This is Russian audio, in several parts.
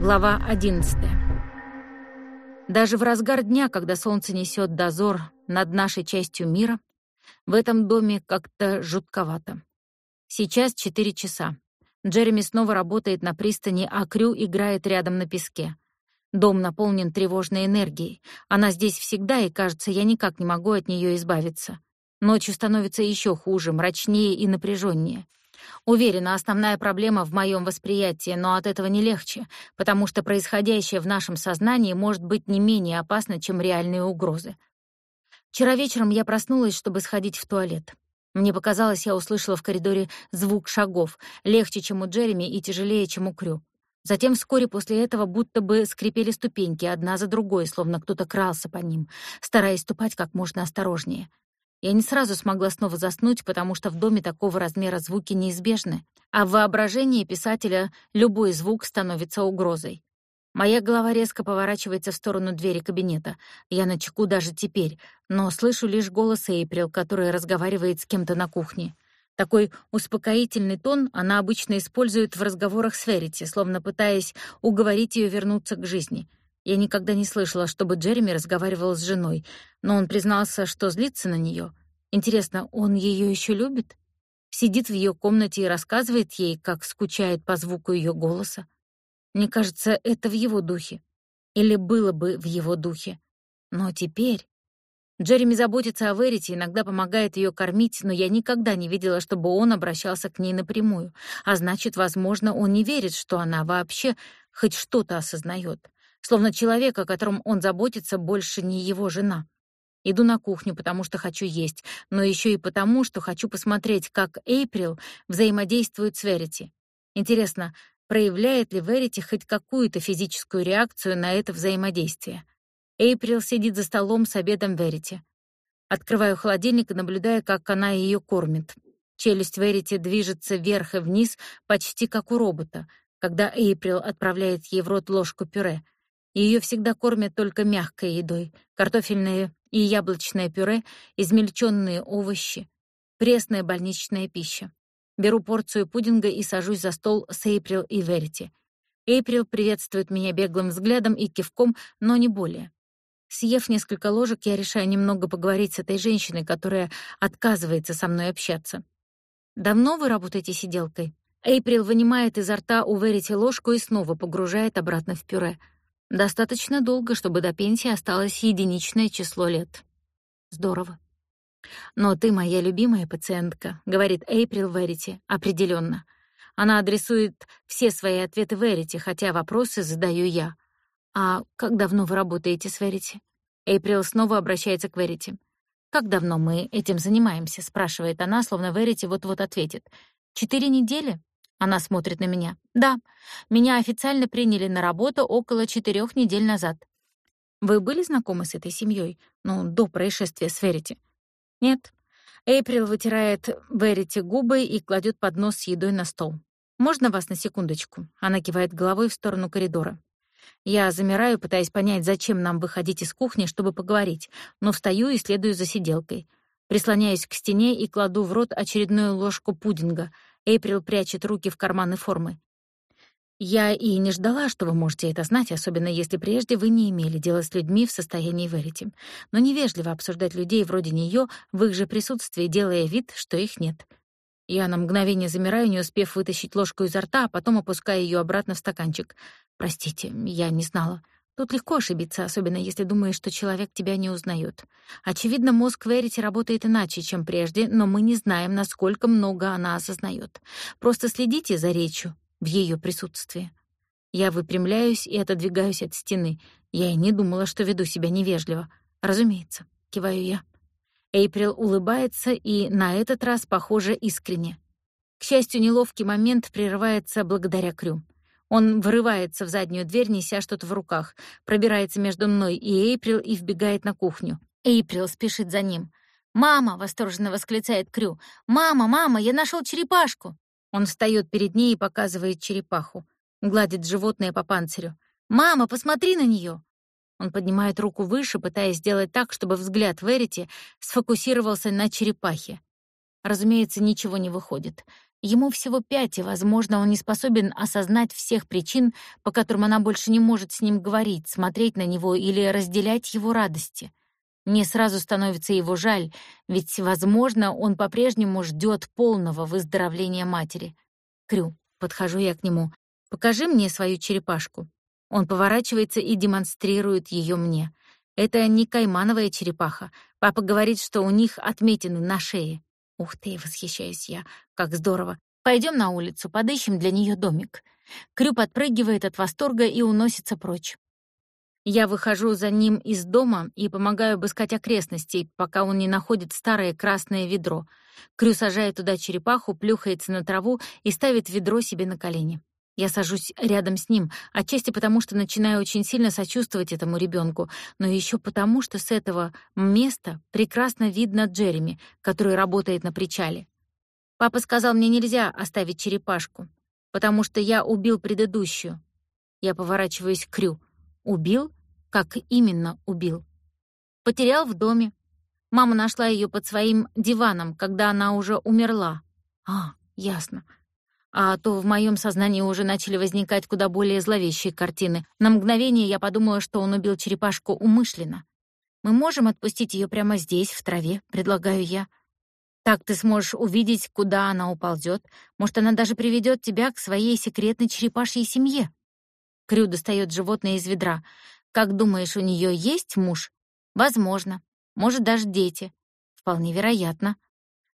Глава 11. Даже в разгар дня, когда солнце несет дозор над нашей частью мира, в этом доме как-то жутковато. Сейчас 4 часа. Джереми снова работает на пристани, а Крю играет рядом на песке. Дом наполнен тревожной энергией. Она здесь всегда, и, кажется, я никак не могу от нее избавиться. Ночью становится еще хуже, мрачнее и напряженнее. Уверена, основная проблема в моем восприятии, но от этого не легче, потому что происходящее в нашем сознании может быть не менее опасно, чем реальные угрозы. Вчера вечером я проснулась, чтобы сходить в туалет. Мне показалось, я услышала в коридоре звук шагов, легче, чем у Джереми и тяжелее, чем у Крю. Затем вскоре после этого будто бы скрипели ступеньки одна за другой, словно кто-то крался по ним, стараясь ступать как можно осторожнее. Я не сразу смогла снова заснуть, потому что в доме такого размера звуки неизбежны, а в воображении писателя любой звук становится угрозой. Моя голова резко поворачивается в сторону двери кабинета. Я на чеку даже теперь, но слышу лишь голос Эйприл, которая разговаривает с кем-то на кухне. Такой успокоительный тон она обычно использует в разговорах с Верити, словно пытаясь уговорить ее вернуться к жизни — я никогда не слышала, чтобы Джереми разговаривал с женой, но он признался, что злится на нее. Интересно, он ее еще любит? Сидит в ее комнате и рассказывает ей, как скучает по звуку ее голоса. Мне кажется, это в его духе. Или было бы в его духе. Но теперь... Джереми заботится о Верите, иногда помогает ее кормить, но я никогда не видела, чтобы он обращался к ней напрямую. А значит, возможно, он не верит, что она вообще хоть что-то осознает словно человек, о котором он заботится, больше не его жена. Иду на кухню, потому что хочу есть, но еще и потому, что хочу посмотреть, как Эйприл взаимодействует с Верити. Интересно, проявляет ли Верити хоть какую-то физическую реакцию на это взаимодействие? Эйприл сидит за столом с обедом Верити. Открываю холодильник и наблюдаю, как она ее кормит. Челюсть Верити движется вверх и вниз, почти как у робота, когда Эйприл отправляет ей в рот ложку пюре — ее всегда кормят только мягкой едой. Картофельное и яблочное пюре, измельченные овощи, пресная больничная пища. Беру порцию пудинга и сажусь за стол с Эйприл и Верити. Эйприл приветствует меня беглым взглядом и кивком, но не более. Съев несколько ложек, я решаю немного поговорить с этой женщиной, которая отказывается со мной общаться. «Давно вы работаете сиделкой?» Эйприл вынимает изо рта у Верити ложку и снова погружает обратно в пюре — Достаточно долго, чтобы до пенсии осталось единичное число лет. Здорово. Но ты моя любимая пациентка, говорит Эйприл Верити, определенно. Она адресует все свои ответы Верити, хотя вопросы задаю я. А как давно вы работаете с Верити? Эйприл снова обращается к Верити. Как давно мы этим занимаемся? спрашивает она, словно Верити вот-вот ответит. Четыре недели? Она смотрит на меня. Да, меня официально приняли на работу около четырех недель назад. Вы были знакомы с этой семьей? Ну, до происшествия с Верити? Нет. Эйприл вытирает Верити губы и кладет поднос с едой на стол. «Можно вас на секундочку?» Она кивает головой в сторону коридора. Я замираю, пытаясь понять, зачем нам выходить из кухни, чтобы поговорить, но встаю и следую за сиделкой. Прислоняюсь к стене и кладу в рот очередную ложку пудинга — Эйприл прячет руки в карманы формы. «Я и не ждала, что вы можете это знать, особенно если прежде вы не имели дела с людьми в состоянии верите. Но невежливо обсуждать людей вроде нее в их же присутствии, делая вид, что их нет. Я на мгновение замираю, не успев вытащить ложку изо рта, а потом опускаю ее обратно в стаканчик. Простите, я не знала. Тут легко ошибиться, особенно если думаешь, что человек тебя не узнает. Очевидно, мозг Верити работает иначе, чем прежде, но мы не знаем, насколько много она осознает. Просто следите за речью в ее присутствии. Я выпрямляюсь и отодвигаюсь от стены. Я и не думала, что веду себя невежливо. Разумеется, киваю я. Эйприл улыбается и на этот раз, похоже, искренне. К счастью, неловкий момент прерывается благодаря Крю. Он вырывается в заднюю дверь, неся что-то в руках, пробирается между мной и Эйприл и вбегает на кухню. Эйприл спешит за ним. «Мама!» — восторженно восклицает Крю. «Мама, мама, я нашел черепашку!» Он встает перед ней и показывает черепаху. Гладит животное по панцирю. «Мама, посмотри на нее!» Он поднимает руку выше, пытаясь сделать так, чтобы взгляд Верити сфокусировался на черепахе. Разумеется, ничего не выходит. Ему всего пять, и, возможно, он не способен осознать всех причин, по которым она больше не может с ним говорить, смотреть на него или разделять его радости. Мне сразу становится его жаль, ведь, возможно, он по-прежнему ждет полного выздоровления матери. Крю, подхожу я к нему. «Покажи мне свою черепашку». Он поворачивается и демонстрирует ее мне. Это не каймановая черепаха. Папа говорит, что у них отметины на шее. Ух ты, восхищаюсь я. Как здорово. Пойдем на улицу, подыщем для нее домик. Крю подпрыгивает от восторга и уносится прочь. Я выхожу за ним из дома и помогаю обыскать окрестности, пока он не находит старое красное ведро. Крю сажает туда черепаху, плюхается на траву и ставит ведро себе на колени. Я сажусь рядом с ним, отчасти потому, что начинаю очень сильно сочувствовать этому ребенку, но еще потому, что с этого места прекрасно видно Джереми, который работает на причале. Папа сказал, мне нельзя оставить черепашку, потому что я убил предыдущую. Я поворачиваюсь к Крю. Убил? Как именно убил? Потерял в доме. Мама нашла ее под своим диваном, когда она уже умерла. А, ясно а то в моем сознании уже начали возникать куда более зловещие картины. На мгновение я подумала, что он убил черепашку умышленно. Мы можем отпустить ее прямо здесь, в траве, предлагаю я. Так ты сможешь увидеть, куда она уползет. Может, она даже приведет тебя к своей секретной черепашьей семье. Крю достает животное из ведра. Как думаешь, у нее есть муж? Возможно. Может, даже дети. Вполне вероятно.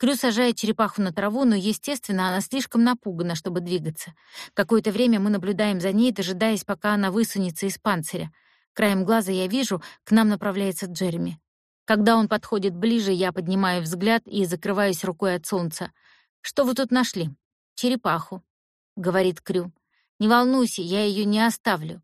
Крю сажает черепаху на траву, но, естественно, она слишком напугана, чтобы двигаться. Какое-то время мы наблюдаем за ней, дожидаясь, пока она высунется из панциря. Краем глаза я вижу, к нам направляется Джереми. Когда он подходит ближе, я поднимаю взгляд и закрываюсь рукой от солнца. «Что вы тут нашли?» «Черепаху», — говорит Крю. «Не волнуйся, я ее не оставлю».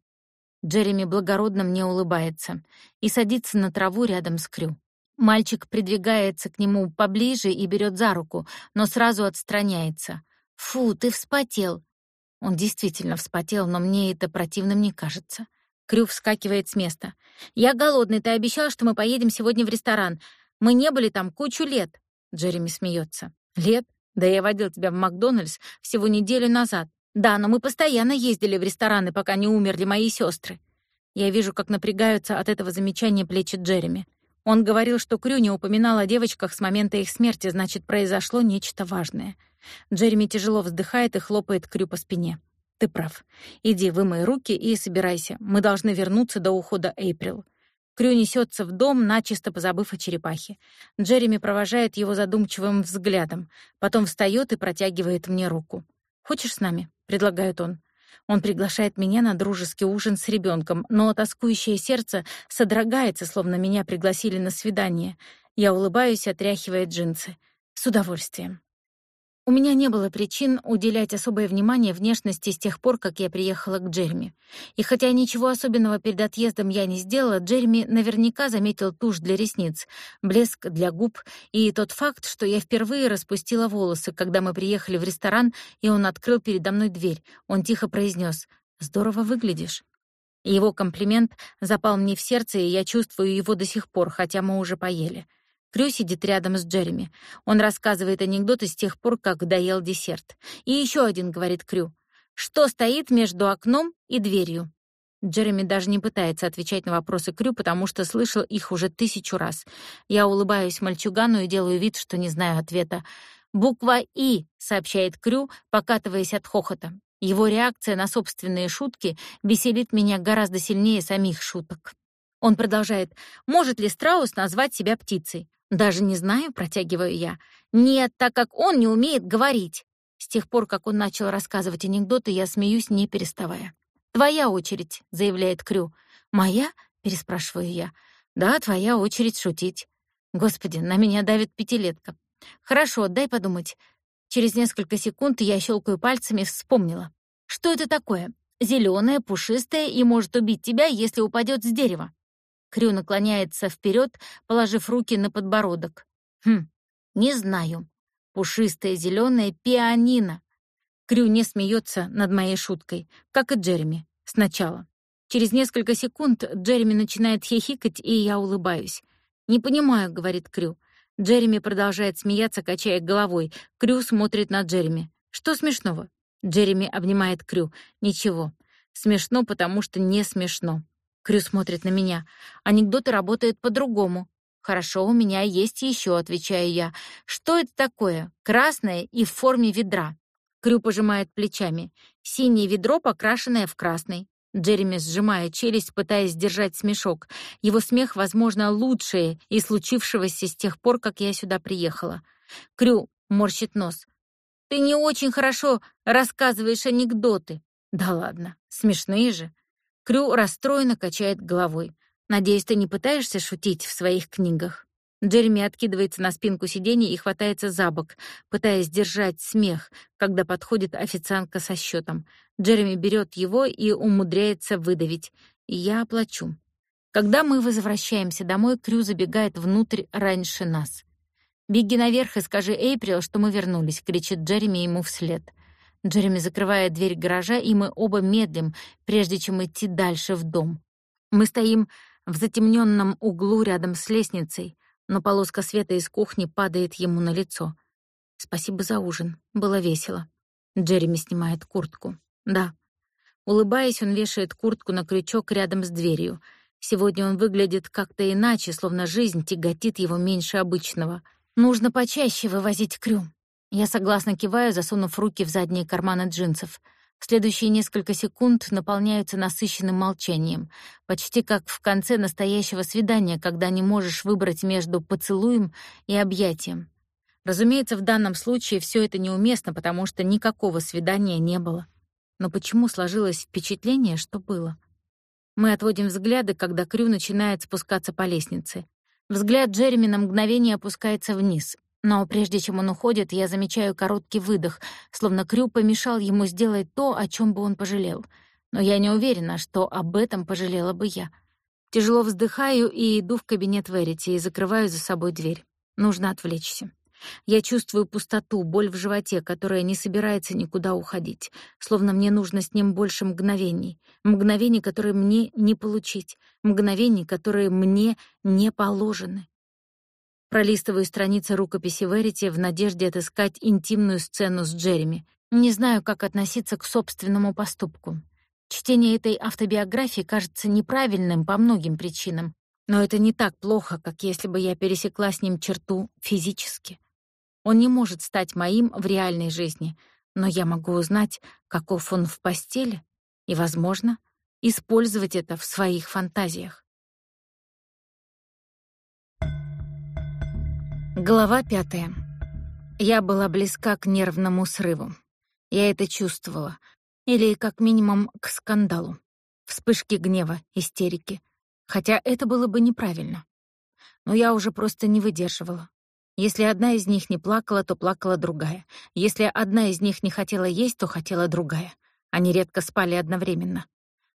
Джереми благородно мне улыбается и садится на траву рядом с Крю. Мальчик придвигается к нему поближе и берет за руку, но сразу отстраняется. «Фу, ты вспотел!» Он действительно вспотел, но мне это противным не кажется. Крю вскакивает с места. «Я голодный, ты обещал, что мы поедем сегодня в ресторан. Мы не были там кучу лет!» Джереми смеется. «Лет? Да я водил тебя в Макдональдс всего неделю назад. Да, но мы постоянно ездили в рестораны, пока не умерли мои сестры. Я вижу, как напрягаются от этого замечания плечи Джереми. Он говорил, что Крю не упоминал о девочках с момента их смерти, значит, произошло нечто важное. Джереми тяжело вздыхает и хлопает Крю по спине. «Ты прав. Иди, вымой руки и собирайся. Мы должны вернуться до ухода Эйприл». Крю несется в дом, начисто позабыв о черепахе. Джереми провожает его задумчивым взглядом, потом встает и протягивает мне руку. «Хочешь с нами?» — предлагает он. Он приглашает меня на дружеский ужин с ребенком, но тоскующее сердце содрогается, словно меня пригласили на свидание. Я улыбаюсь, отряхивая джинсы. С удовольствием. У меня не было причин уделять особое внимание внешности с тех пор, как я приехала к Джереми. И хотя ничего особенного перед отъездом я не сделала, Джереми наверняка заметил тушь для ресниц, блеск для губ и тот факт, что я впервые распустила волосы, когда мы приехали в ресторан, и он открыл передо мной дверь. Он тихо произнес: «Здорово выглядишь». Его комплимент запал мне в сердце, и я чувствую его до сих пор, хотя мы уже поели. Крю сидит рядом с Джереми. Он рассказывает анекдоты с тех пор, как доел десерт. И еще один, говорит Крю. Что стоит между окном и дверью? Джереми даже не пытается отвечать на вопросы Крю, потому что слышал их уже тысячу раз. Я улыбаюсь мальчугану и делаю вид, что не знаю ответа. «Буква «И», — сообщает Крю, покатываясь от хохота. Его реакция на собственные шутки веселит меня гораздо сильнее самих шуток. Он продолжает. «Может ли страус назвать себя птицей? Даже не знаю, протягиваю я. Нет, так как он не умеет говорить. С тех пор, как он начал рассказывать анекдоты, я смеюсь, не переставая. «Твоя очередь», — заявляет Крю. «Моя?» — переспрашиваю я. «Да, твоя очередь шутить». Господи, на меня давит пятилетка. Хорошо, дай подумать. Через несколько секунд я щелкаю пальцами, вспомнила. Что это такое? Зеленое, пушистое и может убить тебя, если упадет с дерева. Крю наклоняется вперед, положив руки на подбородок. Хм, не знаю. Пушистая зеленая пианино. Крю не смеется над моей шуткой, как и Джереми, сначала. Через несколько секунд Джереми начинает хихикать, и я улыбаюсь. «Не понимаю», — говорит Крю. Джереми продолжает смеяться, качая головой. Крю смотрит на Джереми. Что смешного? Джереми обнимает Крю. Ничего. Смешно, потому что не смешно. Крю смотрит на меня. Анекдоты работают по-другому. Хорошо, у меня есть еще, отвечаю я. Что это такое? Красное и в форме ведра. Крю пожимает плечами. Синее ведро, покрашенное в красный. Джереми сжимает челюсть, пытаясь сдержать смешок. Его смех, возможно, лучшее из случившегося с тех пор, как я сюда приехала. Крю морщит нос. Ты не очень хорошо рассказываешь анекдоты. Да ладно, смешные же. Крю расстроенно качает головой. «Надеюсь, ты не пытаешься шутить в своих книгах?» Джереми откидывается на спинку сиденья и хватается за бок, пытаясь держать смех, когда подходит официантка со счетом. Джереми берет его и умудряется выдавить. я оплачу. Когда мы возвращаемся домой, Крю забегает внутрь раньше нас. «Беги наверх и скажи Эйприл, что мы вернулись», — кричит Джереми ему вслед. Джереми закрывает дверь гаража, и мы оба медлим, прежде чем идти дальше в дом. Мы стоим в затемненном углу рядом с лестницей, но полоска света из кухни падает ему на лицо. «Спасибо за ужин. Было весело». Джереми снимает куртку. «Да». Улыбаясь, он вешает куртку на крючок рядом с дверью. Сегодня он выглядит как-то иначе, словно жизнь тяготит его меньше обычного. Нужно почаще вывозить крю. Я согласно киваю, засунув руки в задние карманы джинсов. Следующие несколько секунд наполняются насыщенным молчанием, почти как в конце настоящего свидания, когда не можешь выбрать между поцелуем и объятием. Разумеется, в данном случае все это неуместно, потому что никакого свидания не было. Но почему сложилось впечатление, что было? Мы отводим взгляды, когда Крю начинает спускаться по лестнице. Взгляд Джереми на мгновение опускается вниз, но прежде чем он уходит, я замечаю короткий выдох, словно Крю помешал ему сделать то, о чем бы он пожалел. Но я не уверена, что об этом пожалела бы я. Тяжело вздыхаю и иду в кабинет Верити и закрываю за собой дверь. Нужно отвлечься. Я чувствую пустоту, боль в животе, которая не собирается никуда уходить, словно мне нужно с ним больше мгновений, мгновений, которые мне не получить, мгновений, которые мне не положены. Пролистываю страницы рукописи Верити в надежде отыскать интимную сцену с Джереми. Не знаю, как относиться к собственному поступку. Чтение этой автобиографии кажется неправильным по многим причинам, но это не так плохо, как если бы я пересекла с ним черту физически. Он не может стать моим в реальной жизни, но я могу узнать, каков он в постели, и, возможно, использовать это в своих фантазиях. Глава пятая. Я была близка к нервному срыву. Я это чувствовала. Или, как минимум, к скандалу. Вспышки гнева, истерики. Хотя это было бы неправильно. Но я уже просто не выдерживала. Если одна из них не плакала, то плакала другая. Если одна из них не хотела есть, то хотела другая. Они редко спали одновременно.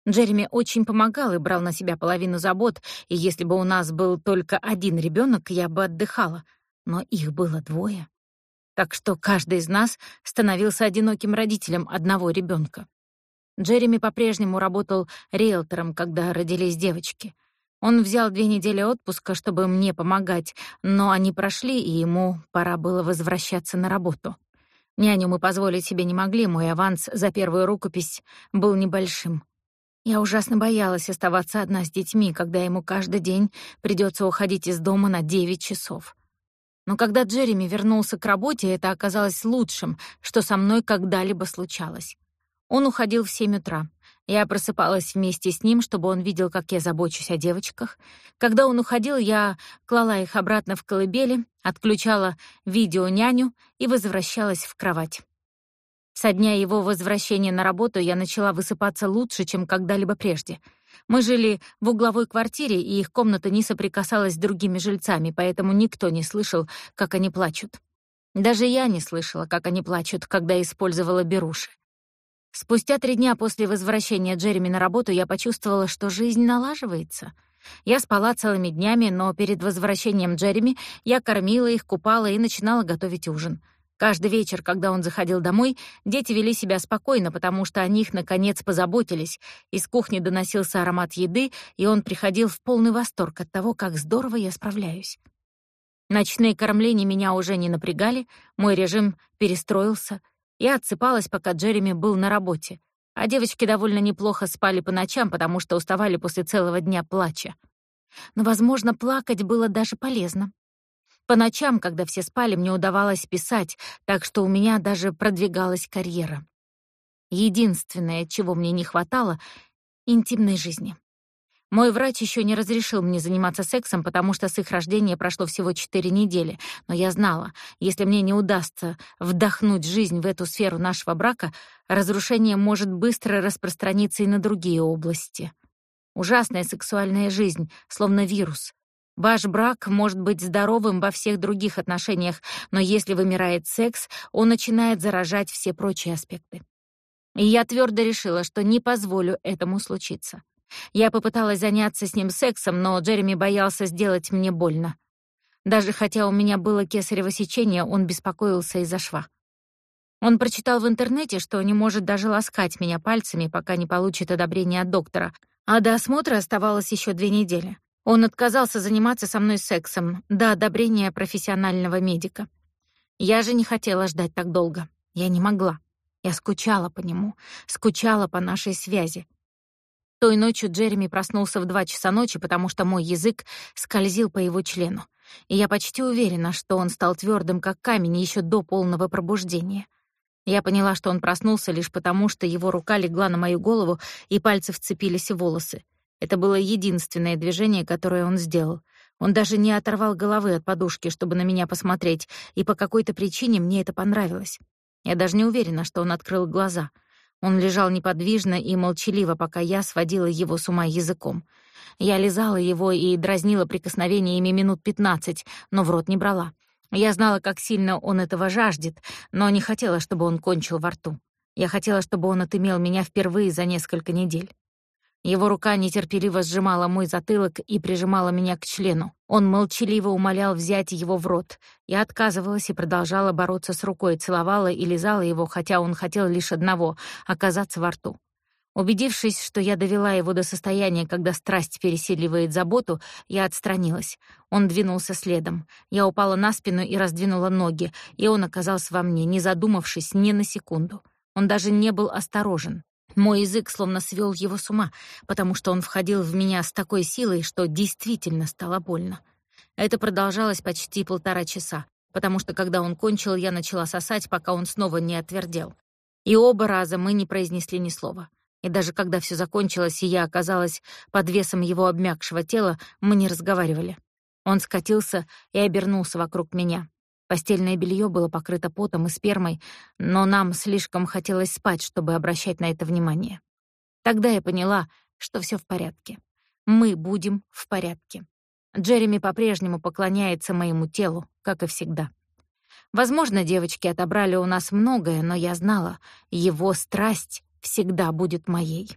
Джереми очень помогал и брал на себя половину забот, и если бы у нас был только один ребенок, я бы отдыхала — но их было двое. Так что каждый из нас становился одиноким родителем одного ребенка. Джереми по-прежнему работал риэлтором, когда родились девочки. Он взял две недели отпуска, чтобы мне помогать, но они прошли, и ему пора было возвращаться на работу. Няню мы позволить себе не могли, мой аванс за первую рукопись был небольшим. Я ужасно боялась оставаться одна с детьми, когда ему каждый день придется уходить из дома на девять часов. Но когда Джереми вернулся к работе, это оказалось лучшим, что со мной когда-либо случалось. Он уходил в семь утра. Я просыпалась вместе с ним, чтобы он видел, как я забочусь о девочках. Когда он уходил, я клала их обратно в колыбели, отключала видео-няню и возвращалась в кровать. Со дня его возвращения на работу я начала высыпаться лучше, чем когда-либо прежде — мы жили в угловой квартире, и их комната не соприкасалась с другими жильцами, поэтому никто не слышал, как они плачут. Даже я не слышала, как они плачут, когда использовала беруши. Спустя три дня после возвращения Джереми на работу я почувствовала, что жизнь налаживается. Я спала целыми днями, но перед возвращением Джереми я кормила их, купала и начинала готовить ужин — Каждый вечер, когда он заходил домой, дети вели себя спокойно, потому что о них, наконец, позаботились. Из кухни доносился аромат еды, и он приходил в полный восторг от того, как здорово я справляюсь. Ночные кормления меня уже не напрягали, мой режим перестроился. Я отсыпалась, пока Джереми был на работе, а девочки довольно неплохо спали по ночам, потому что уставали после целого дня плача. Но, возможно, плакать было даже полезно. По ночам, когда все спали, мне удавалось писать, так что у меня даже продвигалась карьера. Единственное, чего мне не хватало — интимной жизни. Мой врач еще не разрешил мне заниматься сексом, потому что с их рождения прошло всего четыре недели, но я знала, если мне не удастся вдохнуть жизнь в эту сферу нашего брака, разрушение может быстро распространиться и на другие области. Ужасная сексуальная жизнь, словно вирус. Ваш брак может быть здоровым во всех других отношениях, но если вымирает секс, он начинает заражать все прочие аспекты. И я твердо решила, что не позволю этому случиться. Я попыталась заняться с ним сексом, но Джереми боялся сделать мне больно. Даже хотя у меня было кесарево сечение, он беспокоился из-за шва. Он прочитал в интернете, что не может даже ласкать меня пальцами, пока не получит одобрение от доктора, а до осмотра оставалось еще две недели. Он отказался заниматься со мной сексом до одобрения профессионального медика. Я же не хотела ждать так долго. Я не могла. Я скучала по нему, скучала по нашей связи. Той ночью Джереми проснулся в два часа ночи, потому что мой язык скользил по его члену. И я почти уверена, что он стал твердым, как камень, еще до полного пробуждения. Я поняла, что он проснулся лишь потому, что его рука легла на мою голову, и пальцы вцепились в волосы. Это было единственное движение, которое он сделал. Он даже не оторвал головы от подушки, чтобы на меня посмотреть, и по какой-то причине мне это понравилось. Я даже не уверена, что он открыл глаза — он лежал неподвижно и молчаливо, пока я сводила его с ума языком. Я лизала его и дразнила прикосновениями минут пятнадцать, но в рот не брала. Я знала, как сильно он этого жаждет, но не хотела, чтобы он кончил во рту. Я хотела, чтобы он отымел меня впервые за несколько недель. Его рука нетерпеливо сжимала мой затылок и прижимала меня к члену. Он молчаливо умолял взять его в рот. Я отказывалась и продолжала бороться с рукой, целовала и лизала его, хотя он хотел лишь одного — оказаться во рту. Убедившись, что я довела его до состояния, когда страсть пересиливает заботу, я отстранилась. Он двинулся следом. Я упала на спину и раздвинула ноги, и он оказался во мне, не задумавшись ни на секунду. Он даже не был осторожен. Мой язык словно свел его с ума, потому что он входил в меня с такой силой, что действительно стало больно. Это продолжалось почти полтора часа, потому что когда он кончил, я начала сосать, пока он снова не отвердел. И оба раза мы не произнесли ни слова. И даже когда все закончилось, и я оказалась под весом его обмякшего тела, мы не разговаривали. Он скатился и обернулся вокруг меня. Постельное белье было покрыто потом и спермой, но нам слишком хотелось спать, чтобы обращать на это внимание. Тогда я поняла, что все в порядке. Мы будем в порядке. Джереми по-прежнему поклоняется моему телу, как и всегда. Возможно, девочки отобрали у нас многое, но я знала, его страсть всегда будет моей.